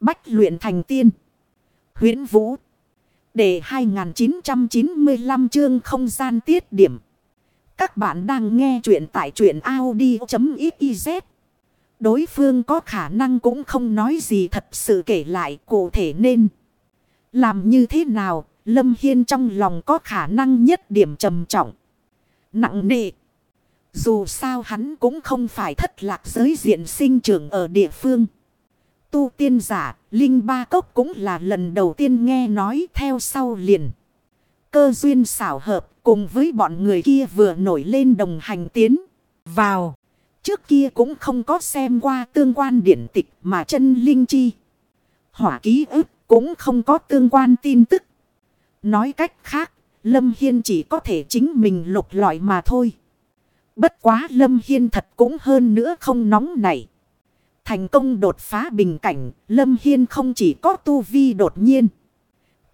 Bách luyện thành tiên. huyễn Vũ. Để 2995 chương không gian tiết điểm. Các bạn đang nghe truyện tại truyện Audi.xyz. Đối phương có khả năng cũng không nói gì thật sự kể lại cụ thể nên. Làm như thế nào, Lâm Hiên trong lòng có khả năng nhất điểm trầm trọng. Nặng nề. Dù sao hắn cũng không phải thất lạc giới diện sinh trưởng ở địa phương. Tu tiên giả, Linh Ba Cốc cũng là lần đầu tiên nghe nói theo sau liền. Cơ duyên xảo hợp cùng với bọn người kia vừa nổi lên đồng hành tiến vào. Trước kia cũng không có xem qua tương quan điển tịch mà chân linh chi. Hỏa ký ức cũng không có tương quan tin tức. Nói cách khác, Lâm Hiên chỉ có thể chính mình lục lọi mà thôi. Bất quá Lâm Hiên thật cũng hơn nữa không nóng nảy. Thành công đột phá bình cảnh, Lâm Hiên không chỉ có tu vi đột nhiên.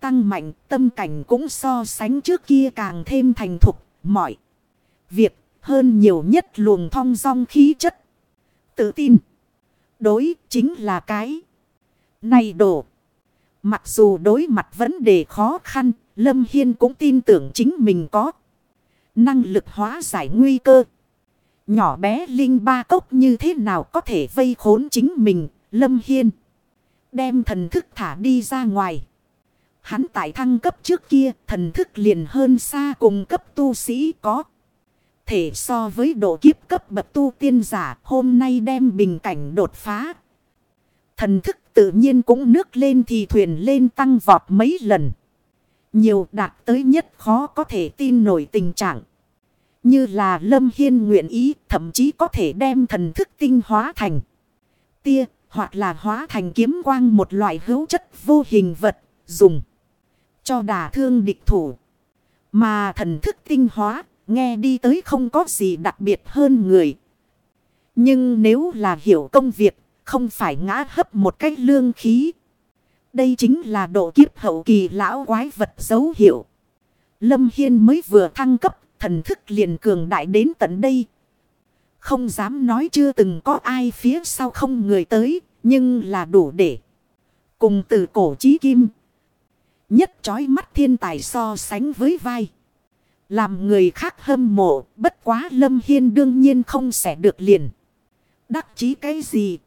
Tăng mạnh, tâm cảnh cũng so sánh trước kia càng thêm thành thục, mọi. Việc hơn nhiều nhất luồng thong dong khí chất. Tự tin. Đối chính là cái. Này đổ. Mặc dù đối mặt vấn đề khó khăn, Lâm Hiên cũng tin tưởng chính mình có. Năng lực hóa giải nguy cơ. Nhỏ bé Linh Ba Cốc như thế nào có thể vây khốn chính mình, Lâm Hiên. Đem thần thức thả đi ra ngoài. Hắn tại thăng cấp trước kia, thần thức liền hơn xa cùng cấp tu sĩ có. Thể so với độ kiếp cấp bậc tu tiên giả, hôm nay đem bình cảnh đột phá. Thần thức tự nhiên cũng nước lên thì thuyền lên tăng vọt mấy lần. Nhiều đạt tới nhất khó có thể tin nổi tình trạng. Như là Lâm Hiên nguyện ý, thậm chí có thể đem thần thức tinh hóa thành tia, hoặc là hóa thành kiếm quang một loại hữu chất vô hình vật dùng cho đả thương địch thủ. Mà thần thức tinh hóa, nghe đi tới không có gì đặc biệt hơn người. Nhưng nếu là hiểu công việc, không phải ngã hấp một cách lương khí. Đây chính là độ kiếp hậu kỳ lão quái vật dấu hiệu. Lâm Hiên mới vừa thăng cấp thần thức liền cường đại đến tận đây. Không dám nói chưa từng có ai phía sau không người tới, nhưng là đủ để. Cùng từ cổ chí kim. Nhất trói mắt thiên tài so sánh với vai. Làm người khác hâm mộ, bất quá Lâm Hiên đương nhiên không sẽ được liền. Đắc chí cái gì?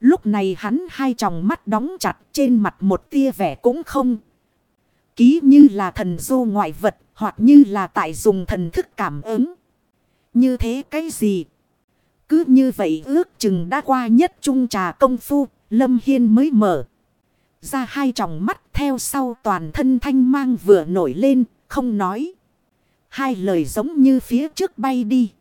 Lúc này hắn hai tròng mắt đóng chặt trên mặt một tia vẻ cũng không. Ký như là thần du ngoại vật hoặc như là tại dùng thần thức cảm ứng. Như thế cái gì? Cứ như vậy ước chừng đã qua nhất trung trà công phu, Lâm Hiên mới mở. Ra hai tròng mắt theo sau toàn thân thanh mang vừa nổi lên, không nói. Hai lời giống như phía trước bay đi.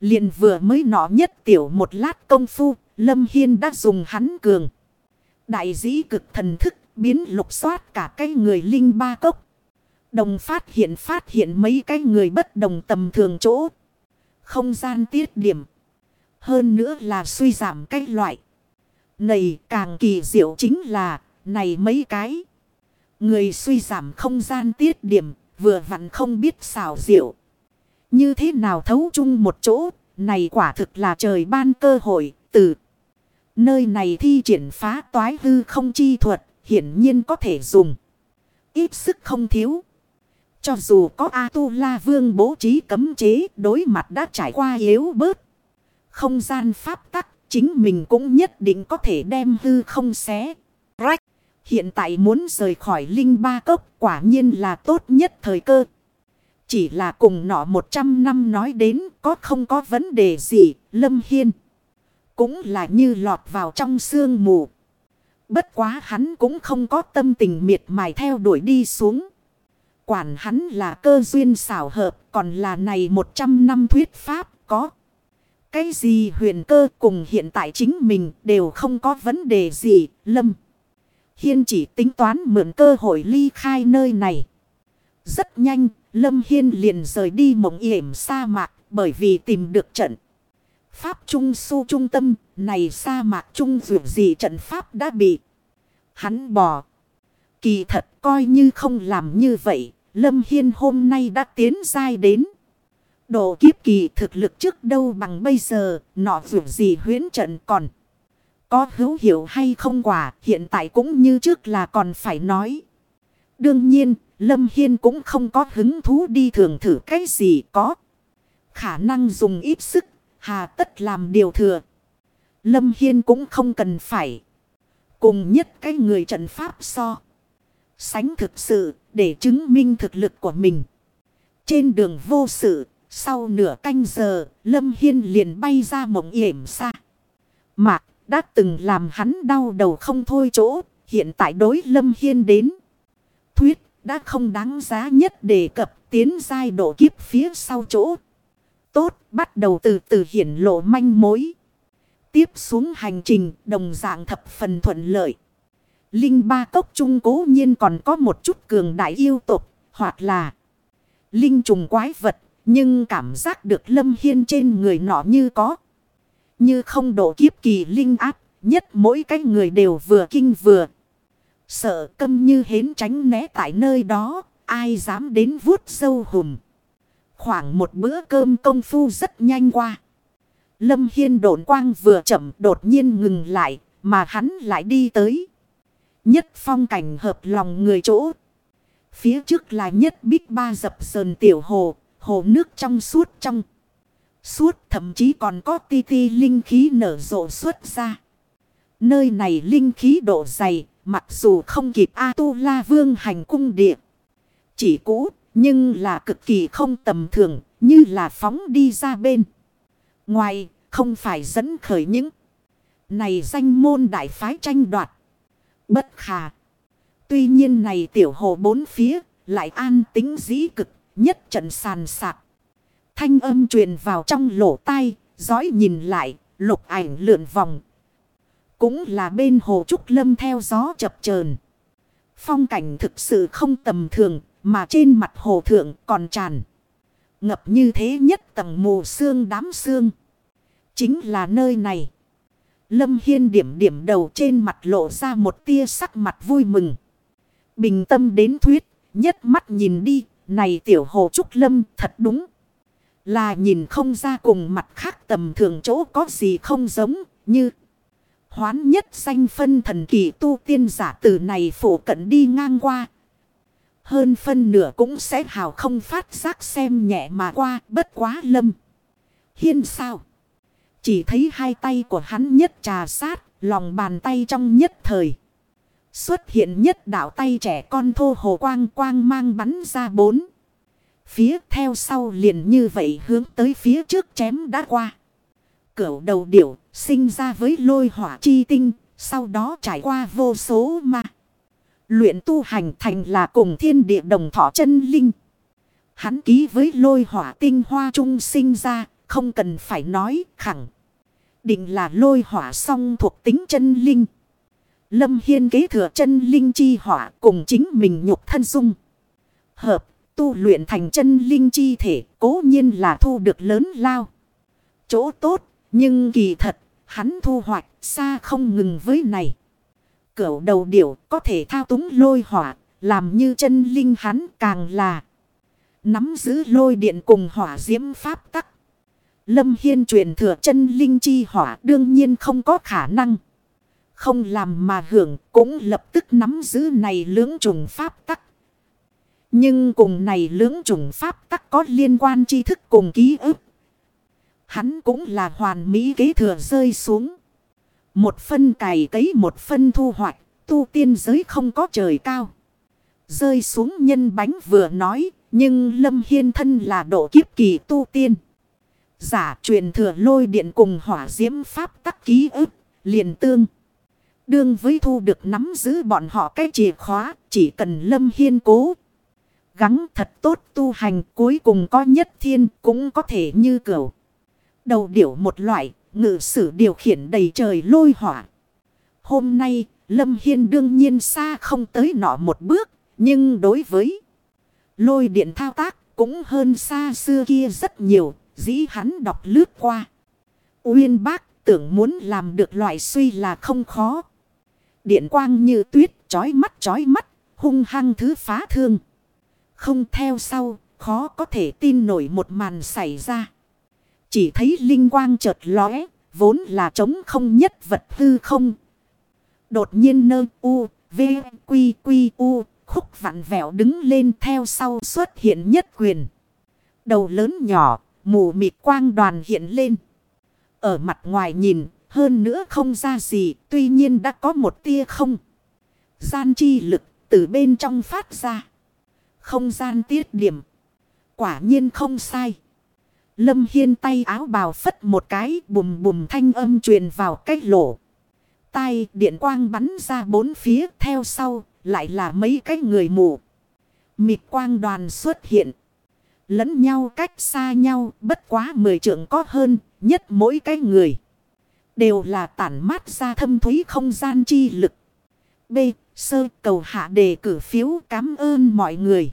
liền vừa mới nọ nhất tiểu một lát công phu, Lâm Hiên đã dùng hắn cường. Đại dĩ cực thần thức biến lục soát cả cái người linh ba cốc. Đồng phát hiện phát hiện mấy cái người bất đồng tầm thường chỗ. Không gian tiết điểm. Hơn nữa là suy giảm cái loại. Này càng kỳ diệu chính là, này mấy cái. Người suy giảm không gian tiết điểm, vừa vặn không biết xảo diệu. Như thế nào thấu chung một chỗ. Này quả thực là trời ban cơ hội, từ. Nơi này thi triển phá toái hư không chi thuật hiển nhiên có thể dùng. Ít sức không thiếu. Cho dù có A-tu-la vương bố trí cấm chế đối mặt đã trải qua yếu bớt. Không gian pháp tắc chính mình cũng nhất định có thể đem hư không xé. Rách. Hiện tại muốn rời khỏi linh ba cốc quả nhiên là tốt nhất thời cơ. Chỉ là cùng nọ 100 năm nói đến có không có vấn đề gì, Lâm Hiên. Cũng là như lọt vào trong sương mù. Bất quá hắn cũng không có tâm tình miệt mài theo đuổi đi xuống. Quản hắn là cơ duyên xảo hợp còn là này 100 năm thuyết pháp có. Cái gì huyền cơ cùng hiện tại chính mình đều không có vấn đề gì, Lâm. Hiên chỉ tính toán mượn cơ hội ly khai nơi này. Rất nhanh, Lâm Hiên liền rời đi mộng yểm sa mạc bởi vì tìm được trận. Pháp Trung su trung tâm, này sa mạc trung dù gì trận Pháp đã bị hắn bỏ. Kỳ thật coi như không làm như vậy, Lâm Hiên hôm nay đã tiến dai đến. Độ kiếp kỳ thực lực trước đâu bằng bây giờ, nọ dù gì huyến trận còn. Có hữu hiệu hay không quả hiện tại cũng như trước là còn phải nói. Đương nhiên, Lâm Hiên cũng không có hứng thú đi thường thử cái gì có. Khả năng dùng ít sức, hà tất làm điều thừa. Lâm Hiên cũng không cần phải. Cùng nhất cái người trận pháp so. Sánh thực sự để chứng minh thực lực của mình. Trên đường vô sự, sau nửa canh giờ, Lâm Hiên liền bay ra mộng yểm xa. Mạc đã từng làm hắn đau đầu không thôi chỗ, hiện tại đối Lâm Hiên đến. Thuyết đã không đáng giá nhất đề cập tiến giai độ kiếp phía sau chỗ. Tốt, bắt đầu từ từ hiển lộ manh mối. Tiếp xuống hành trình đồng dạng thập phần thuận lợi. Linh ba cốc trung cố nhiên còn có một chút cường đại yêu tục, hoặc là linh trùng quái vật, nhưng cảm giác được lâm hiên trên người nọ như có. Như không độ kiếp kỳ linh áp, nhất mỗi cái người đều vừa kinh vừa. Sợ câm như hến tránh né tại nơi đó, ai dám đến vuốt sâu hùm. Khoảng một bữa cơm công phu rất nhanh qua. Lâm Hiên độn quang vừa chậm đột nhiên ngừng lại, mà hắn lại đi tới. Nhất phong cảnh hợp lòng người chỗ. Phía trước là nhất bích ba dập sờn tiểu hồ, hồ nước trong suốt trong. Suốt thậm chí còn có ti ti linh khí nở rộ xuất ra. Nơi này linh khí độ dày, mặc dù không kịp A-tu-la vương hành cung địa. Chỉ cũ, nhưng là cực kỳ không tầm thường, như là phóng đi ra bên. Ngoài, không phải dẫn khởi những này danh môn đại phái tranh đoạt. Bất khả. Tuy nhiên này tiểu hồ bốn phía lại an tính dĩ cực nhất trận sàn sạc. Thanh âm truyền vào trong lỗ tai, dõi nhìn lại, lục ảnh lượn vòng. Cũng là bên hồ Trúc Lâm theo gió chập chờn Phong cảnh thực sự không tầm thường, mà trên mặt hồ thượng còn tràn. Ngập như thế nhất tầng mù xương đám xương Chính là nơi này. Lâm Hiên điểm điểm đầu trên mặt lộ ra một tia sắc mặt vui mừng. Bình tâm đến thuyết, nhất mắt nhìn đi, này tiểu hồ Trúc Lâm thật đúng. Là nhìn không ra cùng mặt khác tầm thường chỗ có gì không giống như. Hoán nhất danh phân thần kỳ tu tiên giả từ này phổ cận đi ngang qua. Hơn phân nửa cũng sẽ hào không phát giác xem nhẹ mà qua bất quá lâm. Hiên sao? Chỉ thấy hai tay của hắn nhất trà sát, lòng bàn tay trong nhất thời. Xuất hiện nhất đảo tay trẻ con thô hồ quang quang mang bắn ra bốn. Phía theo sau liền như vậy hướng tới phía trước chém đã qua. Cửu đầu điểu sinh ra với lôi hỏa chi tinh, sau đó trải qua vô số ma. Luyện tu hành thành là cùng thiên địa đồng thọ chân linh. Hắn ký với lôi hỏa tinh hoa trung sinh ra, không cần phải nói khẳng. Định là lôi hỏa song thuộc tính chân linh. Lâm Hiên kế thừa chân linh chi hỏa cùng chính mình nhục thân dung. Hợp, tu luyện thành chân linh chi thể cố nhiên là thu được lớn lao. Chỗ tốt, nhưng kỳ thật, hắn thu hoạch xa không ngừng với này. Cửu đầu điểu có thể thao túng lôi hỏa, làm như chân linh hắn càng là. Nắm giữ lôi điện cùng hỏa diễm pháp tắc. Lâm Hiên truyền thừa chân linh chi hỏa đương nhiên không có khả năng. Không làm mà hưởng cũng lập tức nắm giữ này lưỡng trùng pháp tắc. Nhưng cùng này lưỡng trùng pháp tắc có liên quan tri thức cùng ký ức. Hắn cũng là hoàn mỹ kế thừa rơi xuống. Một phân cày cấy một phân thu hoạch, tu tiên giới không có trời cao. Rơi xuống nhân bánh vừa nói, nhưng Lâm Hiên thân là độ kiếp kỳ tu tiên. Giả truyền thừa lôi điện cùng hỏa diễm pháp tắc ký ức, liền tương. Đương với thu được nắm giữ bọn họ cái chìa khóa, chỉ cần Lâm Hiên cố. Gắng thật tốt tu hành cuối cùng có nhất thiên cũng có thể như cửu. Đầu điểu một loại, ngự sử điều khiển đầy trời lôi hỏa. Hôm nay, Lâm Hiên đương nhiên xa không tới nọ một bước, nhưng đối với lôi điện thao tác cũng hơn xa xưa kia rất nhiều, dĩ hắn đọc lướt qua. Uyên bác tưởng muốn làm được loại suy là không khó. Điện quang như tuyết, chói mắt chói mắt, hung hăng thứ phá thương. Không theo sau, khó có thể tin nổi một màn xảy ra. Chỉ thấy linh quang chợt lóe, vốn là trống không nhất vật hư không. Đột nhiên nơ u, v, quy, quy, u, khúc vặn vẹo đứng lên theo sau xuất hiện nhất quyền. Đầu lớn nhỏ, mù mịt quang đoàn hiện lên. Ở mặt ngoài nhìn, hơn nữa không ra gì, tuy nhiên đã có một tia không. Gian chi lực từ bên trong phát ra. Không gian tiết điểm. Quả nhiên không sai. Lâm Hiên tay áo bào phất một cái, bùm bùm thanh âm truyền vào cái lỗ. tay điện quang bắn ra bốn phía, theo sau, lại là mấy cái người mù. Mịt quang đoàn xuất hiện. Lẫn nhau cách xa nhau, bất quá mười trượng có hơn, nhất mỗi cái người. Đều là tản mát ra thâm thúy không gian chi lực. B. Sơ, cầu hạ đề cử phiếu, cảm ơn mọi người.